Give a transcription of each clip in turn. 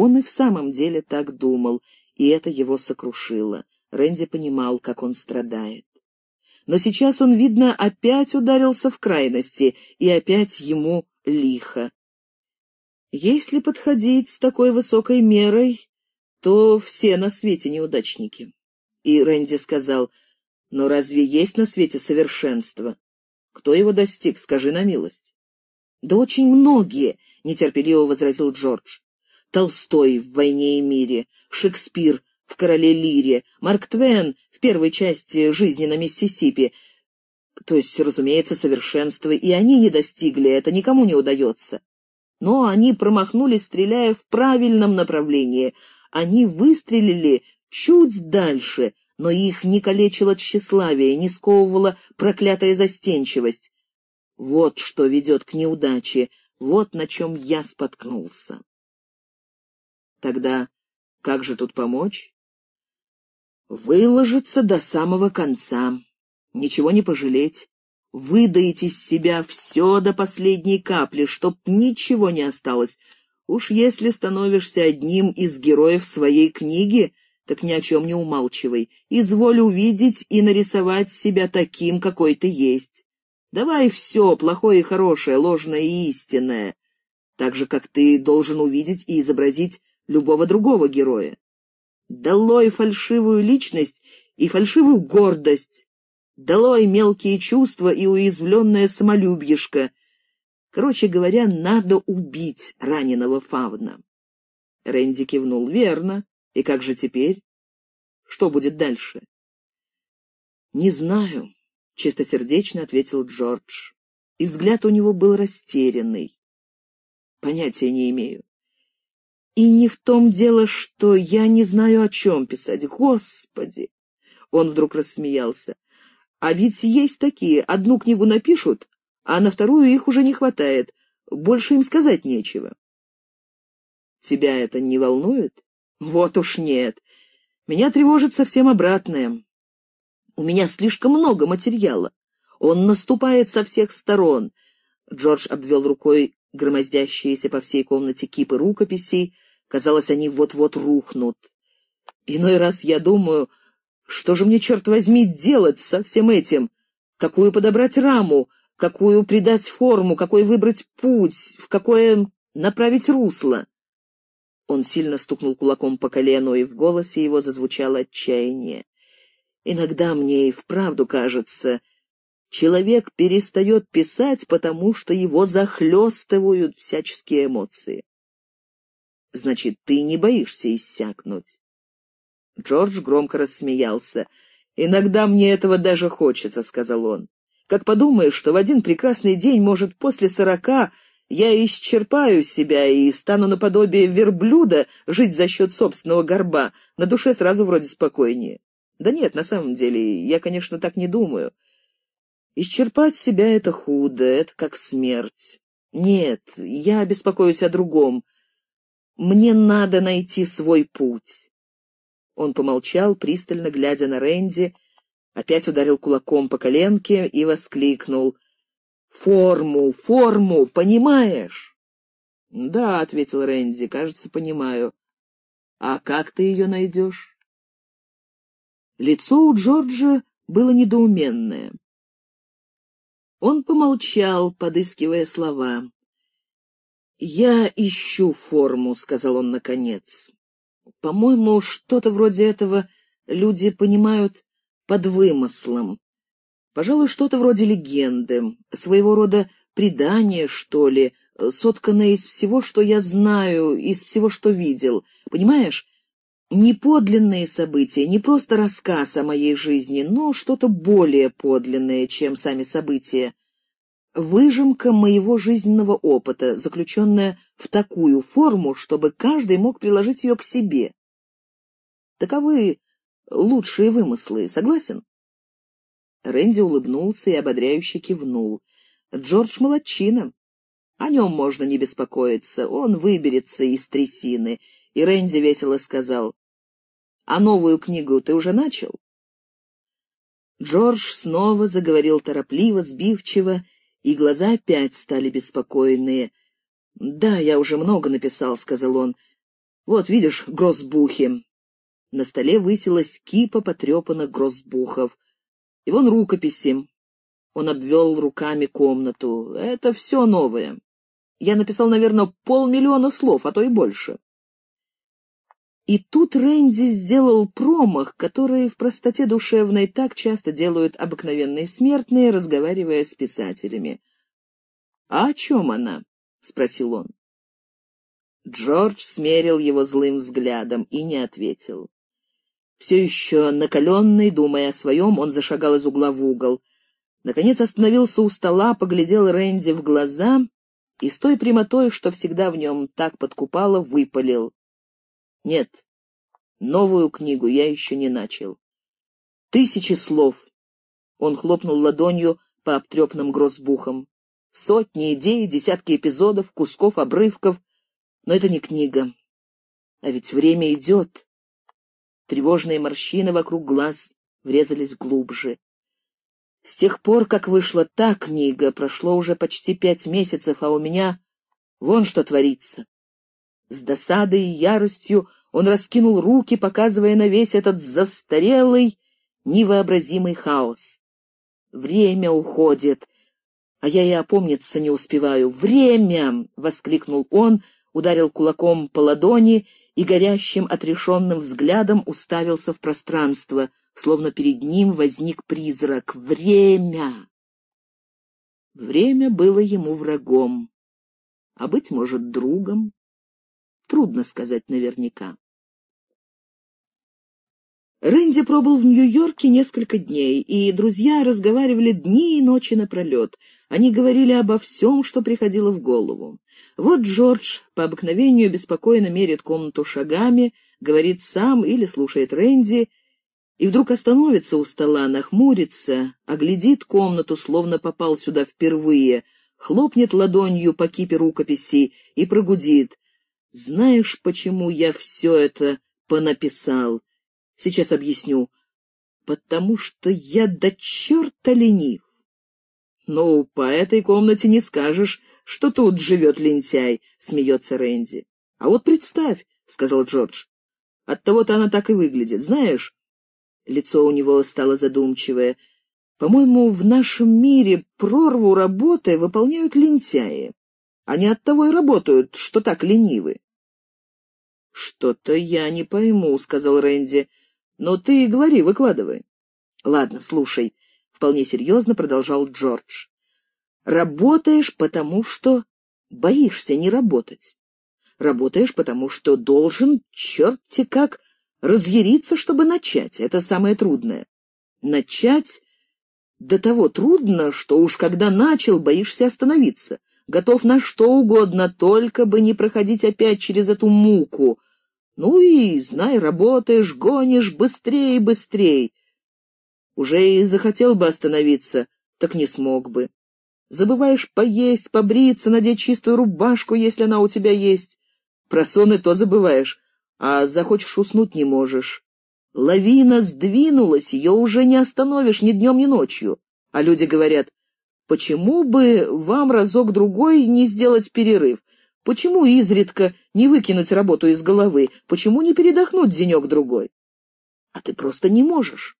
Он и в самом деле так думал, и это его сокрушило. Рэнди понимал, как он страдает. Но сейчас он, видно, опять ударился в крайности, и опять ему лихо. Если подходить с такой высокой мерой, то все на свете неудачники. И Рэнди сказал, но разве есть на свете совершенство? Кто его достиг, скажи на милость. Да очень многие, нетерпеливо возразил Джордж. Толстой в «Войне и мире», Шекспир в «Короле Лире», Марк Твен в первой части «Жизни на Миссисипи». То есть, разумеется, совершенства и они не достигли, это никому не удается. Но они промахнулись, стреляя в правильном направлении. Они выстрелили чуть дальше, но их не калечило тщеславие, не сковывала проклятая застенчивость. Вот что ведет к неудаче, вот на чем я споткнулся. Тогда как же тут помочь? Выложиться до самого конца, ничего не пожалеть, выдаить из себя все до последней капли, чтоб ничего не осталось. Уж если становишься одним из героев своей книги, так ни о чем не умалчивай. Изволь увидеть и нарисовать себя таким, какой ты есть. Давай все, плохое и хорошее, ложное и истинное. Так же, как ты должен увидеть и изобразить любого другого героя. Долой фальшивую личность и фальшивую гордость. Долой мелкие чувства и уязвленное самолюбьишко. Короче говоря, надо убить раненого фавна. Рэнди кивнул. Верно. И как же теперь? Что будет дальше? Не знаю, чистосердечно ответил Джордж. И взгляд у него был растерянный. Понятия не имею. И не в том дело, что я не знаю, о чем писать. Господи! Он вдруг рассмеялся. А ведь есть такие. Одну книгу напишут, а на вторую их уже не хватает. Больше им сказать нечего. Тебя это не волнует? Вот уж нет. Меня тревожит совсем обратное. У меня слишком много материала. Он наступает со всех сторон. Джордж обвел рукой громоздящиеся по всей комнате кипы рукописей. Казалось, они вот-вот рухнут. Иной раз я думаю, что же мне, черт возьми, делать со всем этим? Какую подобрать раму? Какую придать форму? Какой выбрать путь? В какое направить русло? Он сильно стукнул кулаком по колену, и в голосе его зазвучало отчаяние. «Иногда мне и вправду кажется, человек перестает писать, потому что его захлестывают всяческие эмоции. Значит, ты не боишься иссякнуть?» Джордж громко рассмеялся. «Иногда мне этого даже хочется», — сказал он. «Как подумаешь, что в один прекрасный день, может, после сорока, я исчерпаю себя и стану наподобие верблюда жить за счет собственного горба. На душе сразу вроде спокойнее. Да нет, на самом деле, я, конечно, так не думаю. Исчерпать себя — это худо, это как смерть. Нет, я беспокоюсь о другом. Мне надо найти свой путь. Он помолчал, пристально глядя на Рэнди, опять ударил кулаком по коленке и воскликнул — Форму, форму, понимаешь? Да, ответил Рэнди, кажется, понимаю. А как ты ее найдешь? Лицо у Джорджа было недоуменное. Он помолчал, подыскивая слова. «Я ищу форму», — сказал он наконец. «По-моему, что-то вроде этого люди понимают под вымыслом. Пожалуй, что-то вроде легенды, своего рода предание, что ли, сотканное из всего, что я знаю, из всего, что видел. Понимаешь? Не подлинные события, не просто рассказ о моей жизни, но что-то более подлинное, чем сами события. Выжимка моего жизненного опыта, заключенная в такую форму, чтобы каждый мог приложить ее к себе. Таковы лучшие вымыслы, согласен? Рэнди улыбнулся и ободряюще кивнул. «Джордж молодчина. О нем можно не беспокоиться, он выберется из трясины». И Рэнди весело сказал, «А новую книгу ты уже начал?» Джордж снова заговорил торопливо, сбивчиво, и глаза опять стали беспокойные. «Да, я уже много написал», — сказал он. Вот, видишь, грозбухи. На столе высилась кипа потрепанных грозбухов. И вон рукописи. Он обвел руками комнату. Это все новое. Я написал, наверное, полмиллиона слов, а то и больше. И тут Рэнди сделал промах, который в простоте душевной так часто делают обыкновенные смертные, разговаривая с писателями. «А о чем она?» — спросил он. Джордж смерил его злым взглядом и не ответил. Все еще накаленный, думая о своем, он зашагал из угла в угол. Наконец остановился у стола, поглядел Рэнди в глаза и с той прямотой, что всегда в нем так подкупало, выпалил. «Нет, новую книгу я еще не начал. Тысячи слов!» Он хлопнул ладонью по обтрепанным грозбухам. Сотни идей, десятки эпизодов, кусков, обрывков. Но это не книга. А ведь время идет. Тревожные морщины вокруг глаз врезались глубже. С тех пор, как вышла та книга, прошло уже почти пять месяцев, а у меня вон что творится. С досадой и яростью он раскинул руки, показывая на весь этот застарелый, невообразимый хаос. Время уходит, а я и опомниться не успеваю. «Время!» — воскликнул он, ударил кулаком по ладони и горящим отрешенным взглядом уставился в пространство, словно перед ним возник призрак. «Время!» Время было ему врагом, а, быть может, другом. Трудно сказать наверняка. Рэнди пробыл в Нью-Йорке несколько дней, и друзья разговаривали дни и ночи напролет. Они говорили обо всем, что приходило в голову. Вот Джордж по обыкновению беспокойно мерит комнату шагами, говорит сам или слушает Рэнди, и вдруг остановится у стола, нахмурится, оглядит комнату, словно попал сюда впервые, хлопнет ладонью по кипе рукописей и прогудит. «Знаешь, почему я все это понаписал?» Сейчас объясню. Потому что я до черта ленив. Ну, по этой комнате не скажешь, что тут живет лентяй, — смеется Рэнди. А вот представь, — сказал Джордж. Оттого-то она так и выглядит. Знаешь, лицо у него стало задумчивое. По-моему, в нашем мире прорву работы выполняют лентяи. Они оттого и работают, что так ленивы. «Что-то я не пойму», — сказал Рэнди. Но ты говори, выкладывай. Ладно, слушай, вполне серьезно продолжал Джордж. Работаешь, потому что боишься не работать. Работаешь, потому что должен, черти как, разъяриться, чтобы начать. Это самое трудное. Начать до того трудно, что уж когда начал, боишься остановиться. Готов на что угодно, только бы не проходить опять через эту муку, ну и, знай, работаешь, гонишь быстрее и быстрее. Уже и захотел бы остановиться, так не смог бы. Забываешь поесть, побриться, надеть чистую рубашку, если она у тебя есть. Про сон и то забываешь, а захочешь уснуть не можешь. Лавина сдвинулась, ее уже не остановишь ни днем, ни ночью. А люди говорят, почему бы вам разок-другой не сделать перерыв? Почему изредка не выкинуть работу из головы? Почему не передохнуть денек-другой? А ты просто не можешь.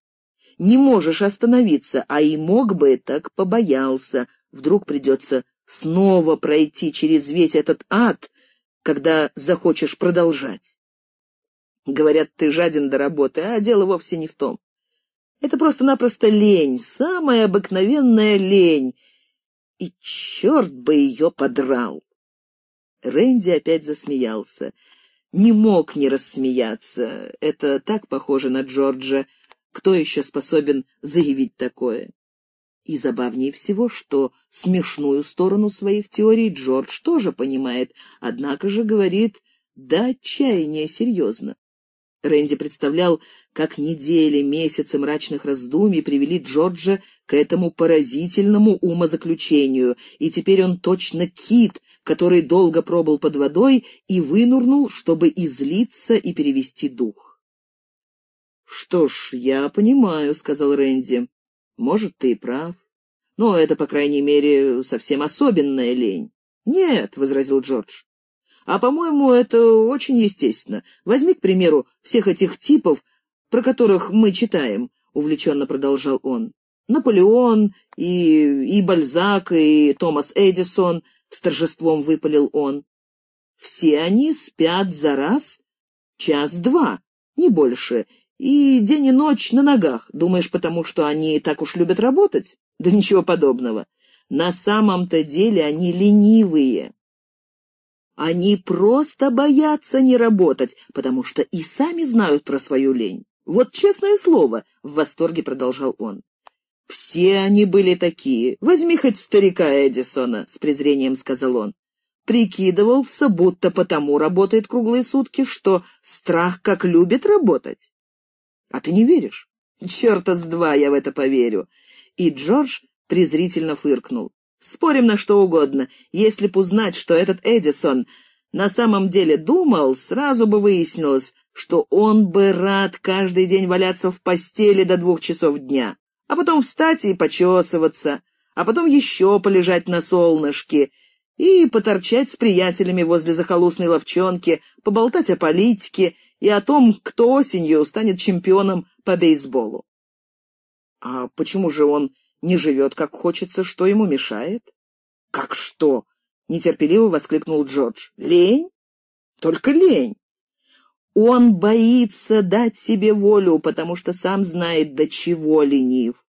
Не можешь остановиться, а и мог бы, так побоялся. Вдруг придется снова пройти через весь этот ад, когда захочешь продолжать. Говорят, ты жаден до работы, а дело вовсе не в том. Это просто-напросто лень, самая обыкновенная лень. И черт бы ее подрал! Рэнди опять засмеялся. Не мог не рассмеяться. Это так похоже на Джорджа. Кто еще способен заявить такое? И забавнее всего, что смешную сторону своих теорий Джордж тоже понимает, однако же говорит до отчаяния серьезно. Рэнди представлял, как недели, месяцы мрачных раздумий привели Джорджа к этому поразительному умозаключению, и теперь он точно кит, который долго пробыл под водой и вынурнул, чтобы излиться и перевести дух. «Что ж, я понимаю», — сказал Рэнди. «Может, ты и прав. Но это, по крайней мере, совсем особенная лень». «Нет», — возразил Джордж. А, по-моему, это очень естественно. Возьми, к примеру, всех этих типов, про которых мы читаем, — увлеченно продолжал он. Наполеон и, и Бальзак, и Томас Эдисон, — с торжеством выпалил он. Все они спят за раз час-два, не больше, и день и ночь на ногах. Думаешь, потому что они так уж любят работать? Да ничего подобного. На самом-то деле они ленивые. Они просто боятся не работать, потому что и сами знают про свою лень. Вот честное слово, — в восторге продолжал он. Все они были такие. Возьми хоть старика Эдисона, — с презрением сказал он. Прикидывался, будто потому работает круглые сутки, что страх как любит работать. А ты не веришь? Черта с два я в это поверю. И Джордж презрительно фыркнул. Спорим на что угодно. Если б узнать, что этот Эдисон на самом деле думал, сразу бы выяснилось, что он бы рад каждый день валяться в постели до двух часов дня, а потом встать и почесываться, а потом еще полежать на солнышке и поторчать с приятелями возле захолустной ловчонки, поболтать о политике и о том, кто осенью станет чемпионом по бейсболу. А почему же он не живет, как хочется, что ему мешает? Как что? Нетерпеливо воскликнул Джордж. Лень? Только лень. Он боится дать себе волю, потому что сам знает, до чего ленив.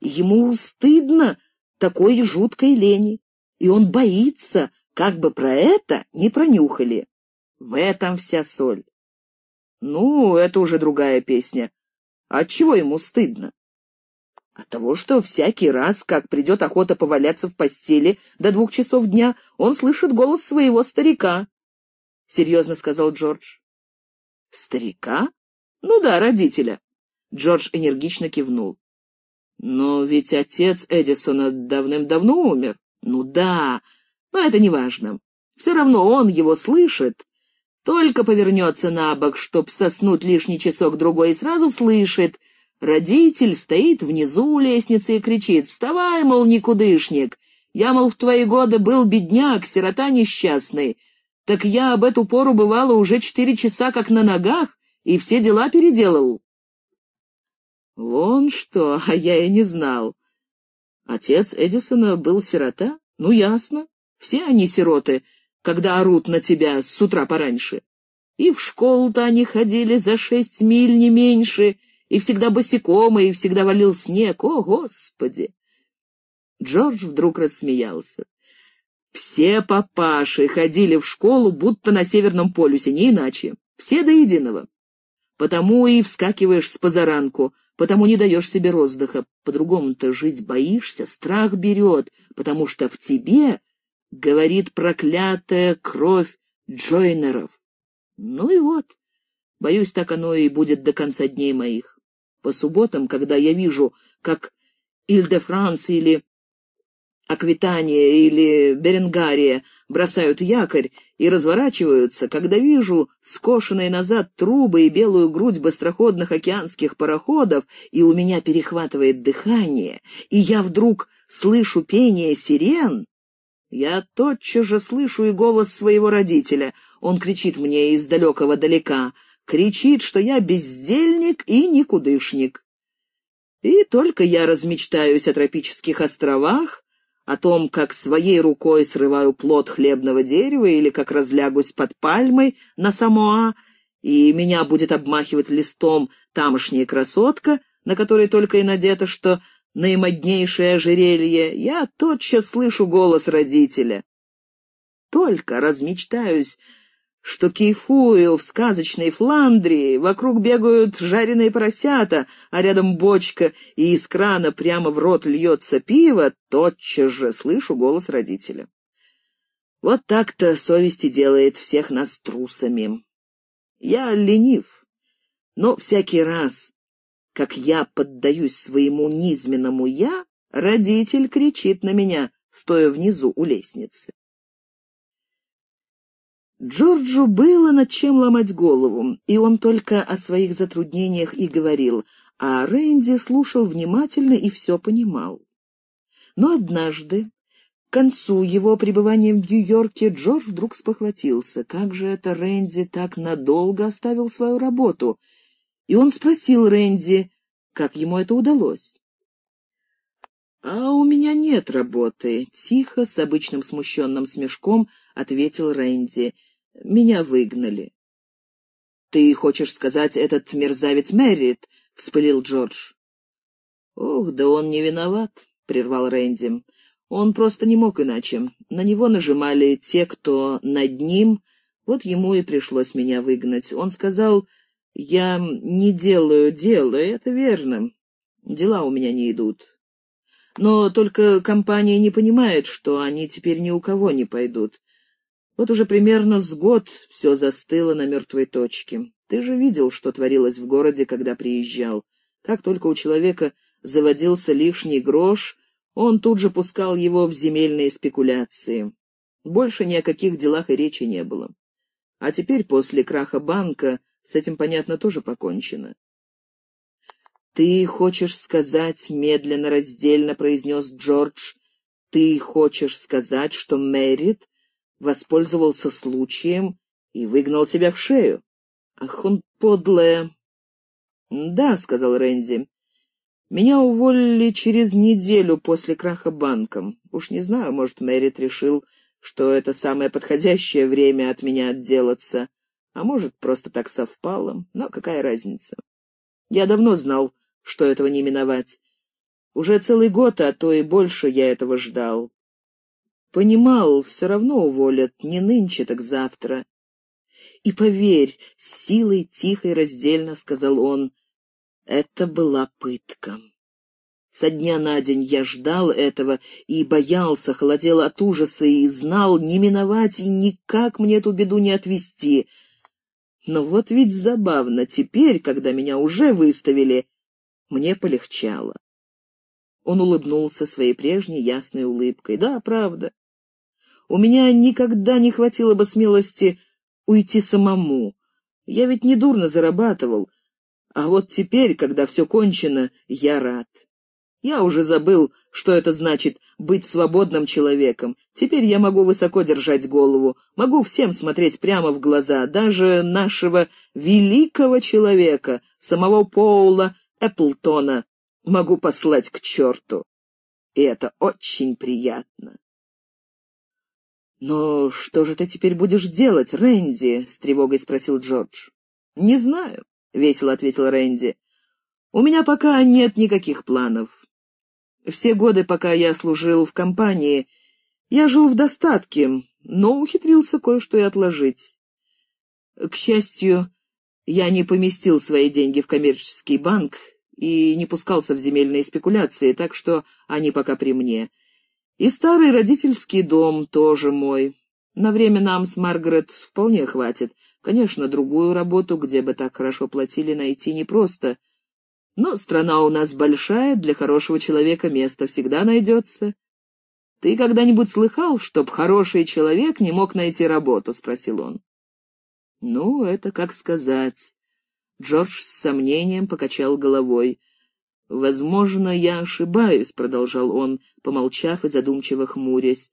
Ему стыдно такой жуткой лени, и он боится, как бы про это не пронюхали. В этом вся соль. Ну, это уже другая песня. От чего ему стыдно? От того, что всякий раз, как придет охота поваляться в постели до двух часов дня, он слышит голос своего старика. — серьезно сказал Джордж. — Старика? Ну да, родителя. Джордж энергично кивнул. — Но ведь отец Эдисона давным-давно умер. Ну да, но это не важно. Все равно он его слышит. Только повернется на бок, чтоб соснуть лишний часок-другой, и сразу слышит — Родитель стоит внизу у лестницы и кричит «Вставай, мол, никудышник! Я, мол, в твои годы был бедняк, сирота несчастный. Так я об эту пору бывало уже четыре часа как на ногах и все дела переделал». Вон что, а я и не знал. Отец Эдисона был сирота? Ну, ясно. Все они сироты, когда орут на тебя с утра пораньше. И в школу-то они ходили за шесть миль, не меньше, и всегда босиком, и всегда валил снег. О, Господи!» Джордж вдруг рассмеялся. «Все папаши ходили в школу, будто на Северном полюсе, не иначе. Все до единого. Потому и вскакиваешь с позаранку, потому не даешь себе роздыха. По-другому-то жить боишься, страх берет, потому что в тебе говорит проклятая кровь Джойнеров. Ну и вот, боюсь, так оно и будет до конца дней моих. По субботам, когда я вижу, как Иль-де-Франс или Аквитания или Беренгария бросают якорь и разворачиваются, когда вижу скошенные назад трубы и белую грудь быстроходных океанских пароходов, и у меня перехватывает дыхание, и я вдруг слышу пение сирен, я тотчас же слышу и голос своего родителя. Он кричит мне из далекого далека — кричит, что я бездельник и никудышник. И только я размечтаюсь о тропических островах, о том, как своей рукой срываю плод хлебного дерева или как разлягусь под пальмой на Самоа, и меня будет обмахивать листом тамошняя красотка, на которой только и надето, что наимоднейшее ожерелье, я тотчас слышу голос родителя. Только размечтаюсь что кайфую в сказочной Фландрии, вокруг бегают жареные поросята, а рядом бочка, и из крана прямо в рот льется пиво, тотчас же слышу голос родителя. Вот так-то совесть делает всех нас трусами. Я ленив, но всякий раз, как я поддаюсь своему низменному «я», родитель кричит на меня, стоя внизу у лестницы. Джорджу было над чем ломать голову, и он только о своих затруднениях и говорил, а Рэнди слушал внимательно и все понимал. Но однажды, К концу его пребывания в Нью-Йорке Джордж вдруг спохватился. Как же это Рэнди так надолго оставил свою работу? И он спросил Рэнди, как ему это удалось. «А у меня нет работы», — тихо, с обычным смущенным смешком ответил Рэнди. «Меня выгнали». «Ты хочешь сказать, этот мерзавец Мэрит?» — вспылил Джордж. «Ох, да он не виноват», — прервал Рэнди. «Он просто не мог иначе. На него нажимали те, кто над ним. Вот ему и пришлось меня выгнать. Он сказал, я не делаю дела, это верно. Дела у меня не идут. Но только компания не понимает, что они теперь ни у кого не пойдут. Вот уже примерно с год все застыло на мертвой точке. Ты же видел, что творилось в городе, когда приезжал. Как только у человека заводился лишний грош, он тут же пускал его в земельные спекуляции. Больше ни о каких делах и речи не было. А теперь, после краха банка, с этим, понятно, тоже покончено. «Ты хочешь сказать, — медленно, раздельно произнес Джордж, — ты хочешь сказать, что Мэрит воспользовался случаем и выгнал тебя в шею. Ах, он подлая. — Да, — сказал Рэнди. — Меня уволили через неделю после краха банком. Уж не знаю, может, Мэрит решил, что это самое подходящее время от меня отделаться, а может, просто так совпало, но какая разница. Я давно знал, что этого не миновать. Уже целый год, а то и больше я этого ждал. Понимал, все равно уволят, не нынче, так завтра. И поверь, с силой тихо и раздельно, — сказал он, — это была пытка. Со дня на день я ждал этого и боялся, холодел от ужаса и знал, не миновать и никак мне эту беду не отвести. Но вот ведь забавно, теперь, когда меня уже выставили, мне полегчало. Он улыбнулся своей прежней ясной улыбкой. Да, правда. У меня никогда не хватило бы смелости уйти самому. Я ведь недурно зарабатывал. А вот теперь, когда все кончено, я рад. Я уже забыл, что это значит быть свободным человеком. Теперь я могу высоко держать голову, могу всем смотреть прямо в глаза, даже нашего великого человека, самого Поула Эпплтона, могу послать к черту. И это очень приятно. «Но что же ты теперь будешь делать, Рэнди?» — с тревогой спросил Джордж. «Не знаю», — весело ответил Рэнди. «У меня пока нет никаких планов. Все годы, пока я служил в компании, я жил в достатке, но ухитрился кое-что и отложить. К счастью, я не поместил свои деньги в коммерческий банк и не пускался в земельные спекуляции, так что они пока при мне». И старый родительский дом тоже мой. На время нам с Маргарет вполне хватит. Конечно, другую работу, где бы так хорошо платили, найти непросто. Но страна у нас большая, для хорошего человека место всегда найдется. «Ты когда-нибудь слыхал, чтоб хороший человек не мог найти работу?» — спросил он. «Ну, это как сказать». Джордж с сомнением покачал головой. «Возможно, я ошибаюсь», — продолжал он, помолчав и задумчиво хмурясь.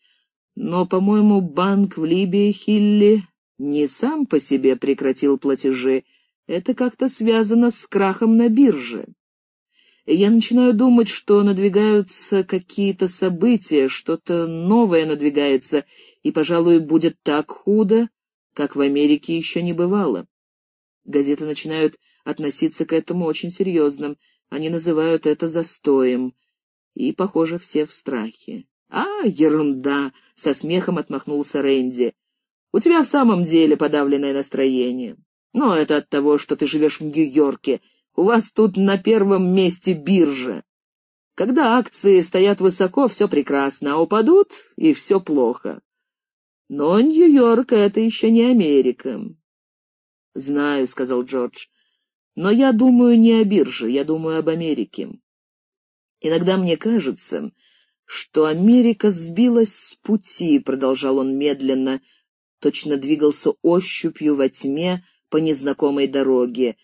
«Но, по-моему, банк в Либии, Хилли, не сам по себе прекратил платежи. Это как-то связано с крахом на бирже. Я начинаю думать, что надвигаются какие-то события, что-то новое надвигается, и, пожалуй, будет так худо, как в Америке еще не бывало. Газеты начинают относиться к этому очень серьезным — они называют это застоем. И, похоже, все в страхе. «А, ерунда!» — со смехом отмахнулся Рэнди. «У тебя в самом деле подавленное настроение. Но это от того, что ты живешь в Нью-Йорке. У вас тут на первом месте биржа. Когда акции стоят высоко, все прекрасно, а упадут, и все плохо. Но Нью-Йорк — это еще не Америка». «Знаю», — сказал Джордж. Но я думаю не о бирже, я думаю об Америке. Иногда мне кажется, что Америка сбилась с пути, продолжал он медленно, точно двигался ощупью во тьме по незнакомой дороге.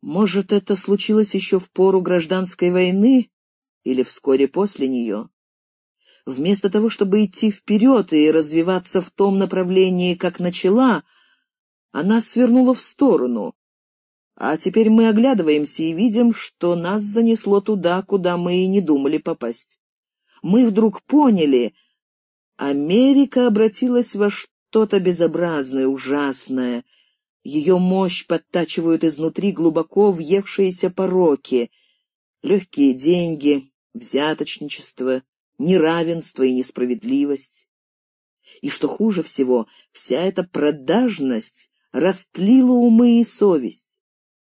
Может, это случилось еще в пору гражданской войны или вскоре после нее? Вместо того, чтобы идти вперед и развиваться в том направлении, как начала, она свернула в сторону. А теперь мы оглядываемся и видим, что нас занесло туда, куда мы и не думали попасть. Мы вдруг поняли, Америка обратилась во что-то безобразное, ужасное. Ее мощь подтачивают изнутри глубоко въевшиеся пороки, легкие деньги, взяточничество, неравенство и несправедливость. И что хуже всего, вся эта продажность растлила умы и совесть.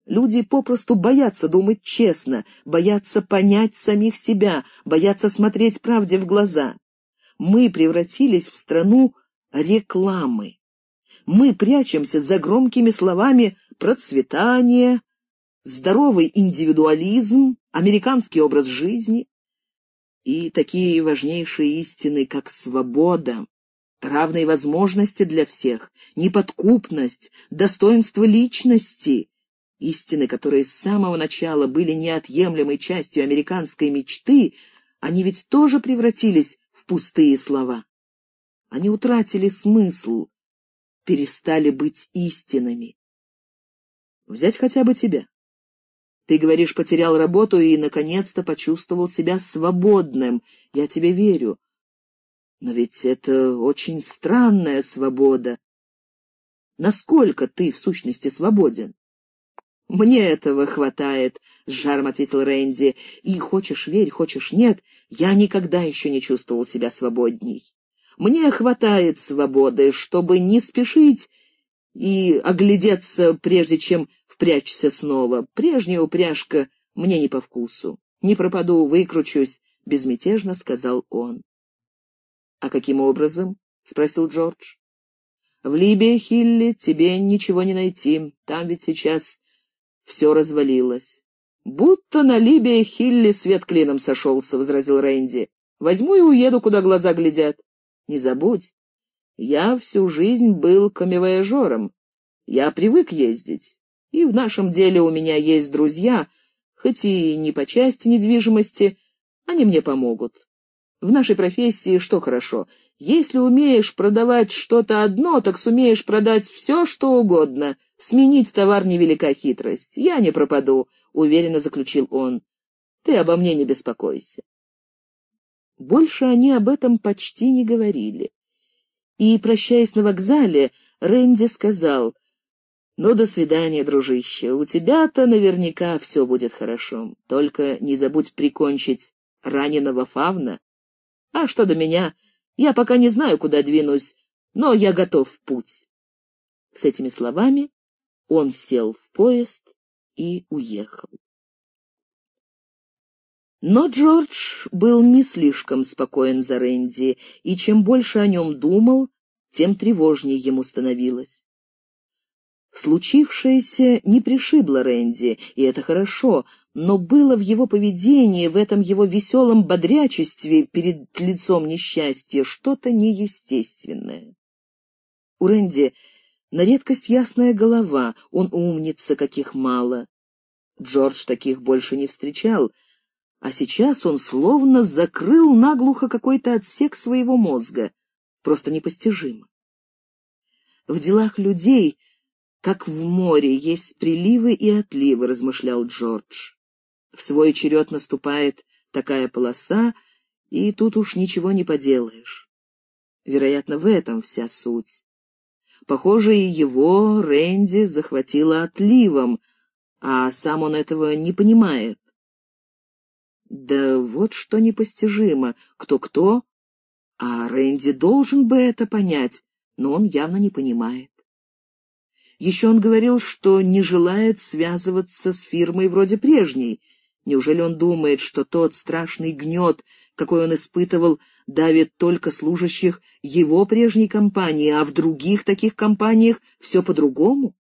Люди попросту боятся думать честно, боятся понять самих себя, боятся смотреть правде в глаза. Мы превратились в страну рекламы. Мы прячемся за громкими словами «процветание», «здоровый индивидуализм», «американский образ жизни». И такие важнейшие истины, как свобода, равные возможности для всех, неподкупность, достоинство личности, истины, которые с самого начала были неотъемлемой частью американской мечты, они ведь тоже превратились в пустые слова. Они утратили смысл, перестали быть истинами. Взять хотя бы тебя. Ты, говоришь, потерял работу и, наконец-то, почувствовал себя свободным. Я тебе верю. Но ведь это очень странная свобода. Насколько ты, в сущности, свободен? «Мне этого хватает», — с жаром ответил Рэнди. «И хочешь верь, хочешь нет, я никогда еще не чувствовал себя свободней. Мне хватает свободы, чтобы не спешить и оглядеться, прежде чем впрячься снова. Прежняя упряжка мне не по вкусу. Не пропаду, выкручусь», — безмятежно сказал он. «А каким образом?» — спросил Джордж. «В Либии, Хилли, тебе ничего не найти. Там ведь сейчас все развалилось. «Будто на Либии Хилли свет клином сошелся», — возразил Рэнди. «Возьму и уеду, куда глаза глядят. Не забудь, я всю жизнь был камевояжером. Я привык ездить. И в нашем деле у меня есть друзья, хоть и не по части недвижимости, они мне помогут. В нашей профессии что хорошо? Если умеешь продавать что-то одно, так сумеешь продать все, что угодно. Сменить товар — невелика хитрость. Я не пропаду, — уверенно заключил он. Ты обо мне не беспокойся. Больше они об этом почти не говорили. И, прощаясь на вокзале, Рэнди сказал, «Ну, до свидания, дружище, у тебя-то наверняка все будет хорошо. Только не забудь прикончить раненого фавна. А что до меня, я пока не знаю, куда двинусь, но я готов в путь». С этими словами он сел в поезд и уехал. Но Джордж был не слишком спокоен за Рэнди, и чем больше о нем думал, тем тревожнее ему становилось. Случившееся не пришибло Рэнди, и это хорошо, но было в его поведении, в этом его веселом бодрячестве перед лицом несчастья что-то неестественное. У Рэнди на редкость ясная голова, он умница, каких мало. Джордж таких больше не встречал — а сейчас он словно закрыл наглухо какой-то отсек своего мозга. Просто непостижимо. В делах людей, как в море, есть приливы и отливы, размышлял Джордж. В свой черед наступает такая полоса, и тут уж ничего не поделаешь. Вероятно, в этом вся суть. Похоже, и его, Рэнди, захватило отливом, а сам он этого не понимает. Да вот что непостижимо. Кто-кто? А Рэнди должен бы это понять, но он явно не понимает. Еще он говорил, что не желает связываться с фирмой вроде прежней. Неужели он думает, что тот страшный гнет, какой он испытывал, давит только служащих его прежней компании, а в других таких компаниях все по-другому?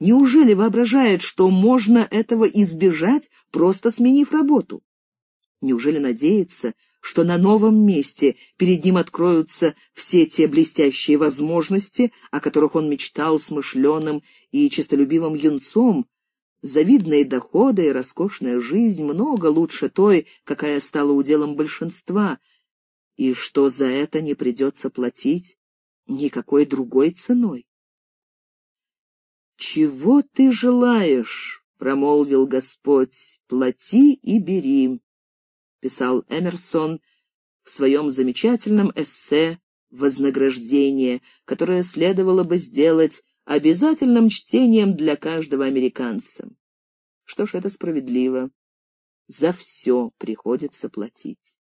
Неужели воображает, что можно этого избежать, просто сменив работу? Неужели надеется, что на новом месте перед ним откроются все те блестящие возможности, о которых он мечтал смышленым и честолюбивым юнцом, завидные доходы и роскошная жизнь много лучше той, какая стала уделом большинства, и что за это не придется платить никакой другой ценой. «Чего ты желаешь?» — промолвил Господь. «Плати и бери», — писал Эмерсон в своем замечательном эссе «Вознаграждение», которое следовало бы сделать обязательным чтением для каждого американца. Что ж, это справедливо. За все приходится платить.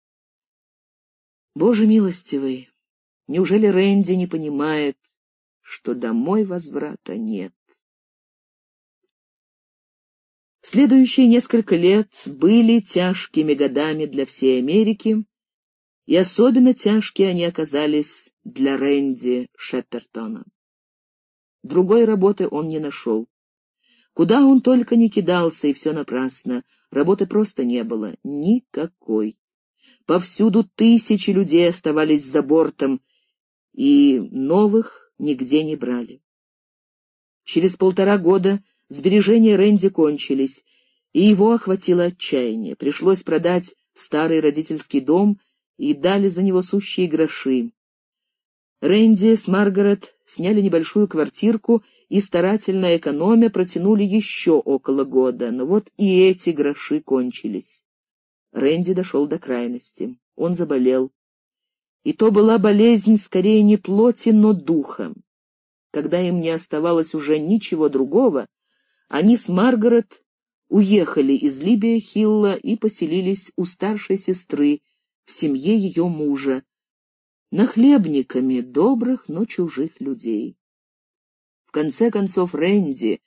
Боже милостивый, неужели Рэнди не понимает, что домой возврата нет? Следующие несколько лет были тяжкими годами для всей Америки, и особенно тяжкие они оказались для Рэнди Шеппертона. Другой работы он не нашел. Куда он только не кидался, и все напрасно. Работы просто не было. Никакой. Повсюду тысячи людей оставались за бортом, и новых нигде не брали. Через полтора года сбережения Рэнди кончились, и его охватило отчаяние. Пришлось продать старый родительский дом, и дали за него сущие гроши. Рэнди с Маргарет сняли небольшую квартирку и, старательно экономя, протянули еще около года, но вот и эти гроши кончились. Рэнди дошел до крайности. Он заболел. И то была болезнь скорее не плоти, но духа. Когда им не оставалось уже ничего другого, они с Маргарет уехали из Либия Хилла и поселились у старшей сестры в семье ее мужа, нахлебниками добрых, но чужих людей. В конце концов, Рэнди,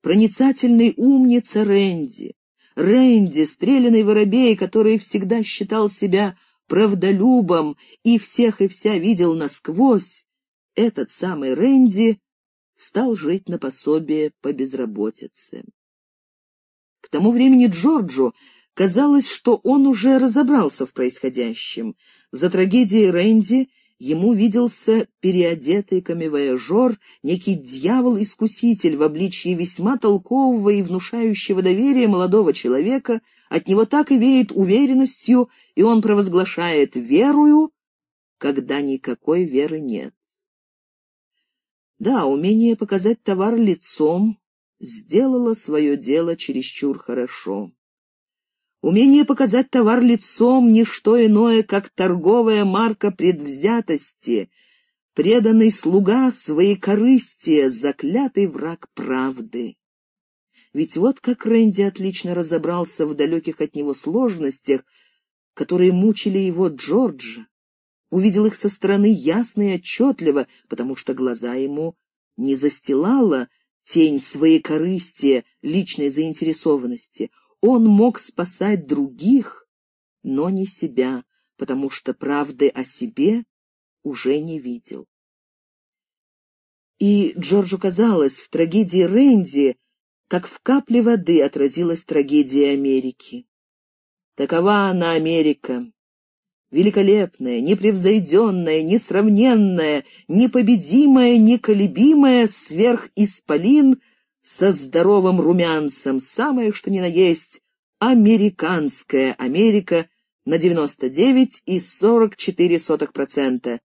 проницательный умница Рэнди, Рэнди, стрелянный воробей, который всегда считал себя правдолюбом и всех и вся видел насквозь, этот самый Рэнди стал жить на пособие по безработице. К тому времени Джорджу казалось, что он уже разобрался в происходящем. За трагедией Рэнди ему виделся переодетый камевояжер, некий дьявол-искуситель в обличье весьма толкового и внушающего доверия молодого человека, от него так и веет уверенностью, и он провозглашает «верую», когда никакой веры нет. Да, умение показать товар лицом сделало свое дело чересчур хорошо. Умение показать товар лицом — не что иное, как торговая марка предвзятости, преданный слуга своей корысти, заклятый враг правды. Ведь вот как Рэнди отлично разобрался в далеких от него сложностях, которые мучили его Джорджа. Увидел их со стороны ясно и отчетливо, потому что глаза ему не застилала тень своей корысти, личной заинтересованности — он мог спасать других, но не себя, потому что правды о себе уже не видел. И Джорджу казалось, в трагедии Рэнди, как в капле воды отразилась трагедия Америки. Такова она, Америка. Великолепная, непревзойденная, несравненная, непобедимая, неколебимая, сверхисполин — со здоровым румянцем, самое что ни на есть американская Америка на 99,44%.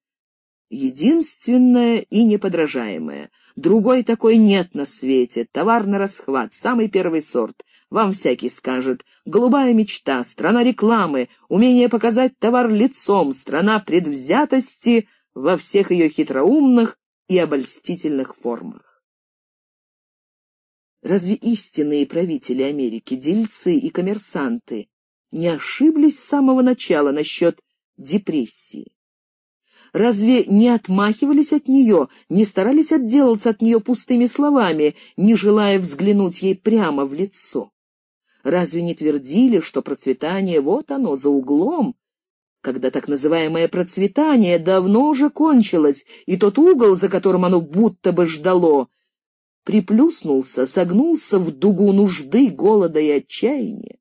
Единственная и неподражаемая. Другой такой нет на свете. Товар на расхват, самый первый сорт. Вам всякий скажет. Голубая мечта, страна рекламы, умение показать товар лицом, страна предвзятости во всех ее хитроумных и обольстительных формах. Разве истинные правители Америки, дельцы и коммерсанты, не ошиблись с самого начала насчет депрессии? Разве не отмахивались от нее, не старались отделаться от нее пустыми словами, не желая взглянуть ей прямо в лицо? Разве не твердили, что процветание вот оно, за углом, когда так называемое процветание давно уже кончилось, и тот угол, за которым оно будто бы ждало, приплюснулся, согнулся в дугу нужды, голода и отчаяния.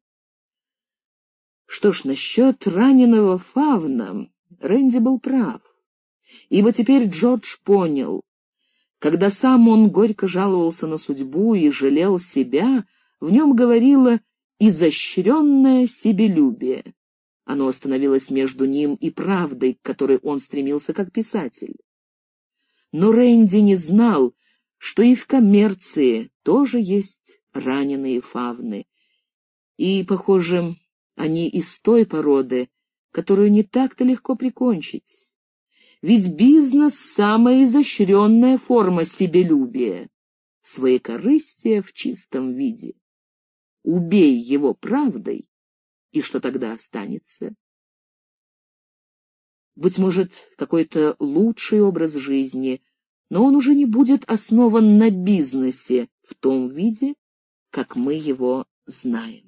Что ж, насчет раненого фавна Рэнди был прав, ибо теперь Джордж понял, когда сам он горько жаловался на судьбу и жалел себя, в нем говорило изощренное себелюбие, Оно становилось между ним и правдой, к которой он стремился как писатель. Но Рэнди не знал, что и в коммерции тоже есть раненые фавны. И, похоже, они из той породы, которую не так-то легко прикончить. Ведь бизнес — самая изощренная форма себелюбия, своекорыстие в чистом виде. Убей его правдой, и что тогда останется? Быть может, какой-то лучший образ жизни, но он уже не будет основан на бизнесе в том виде, как мы его знаем.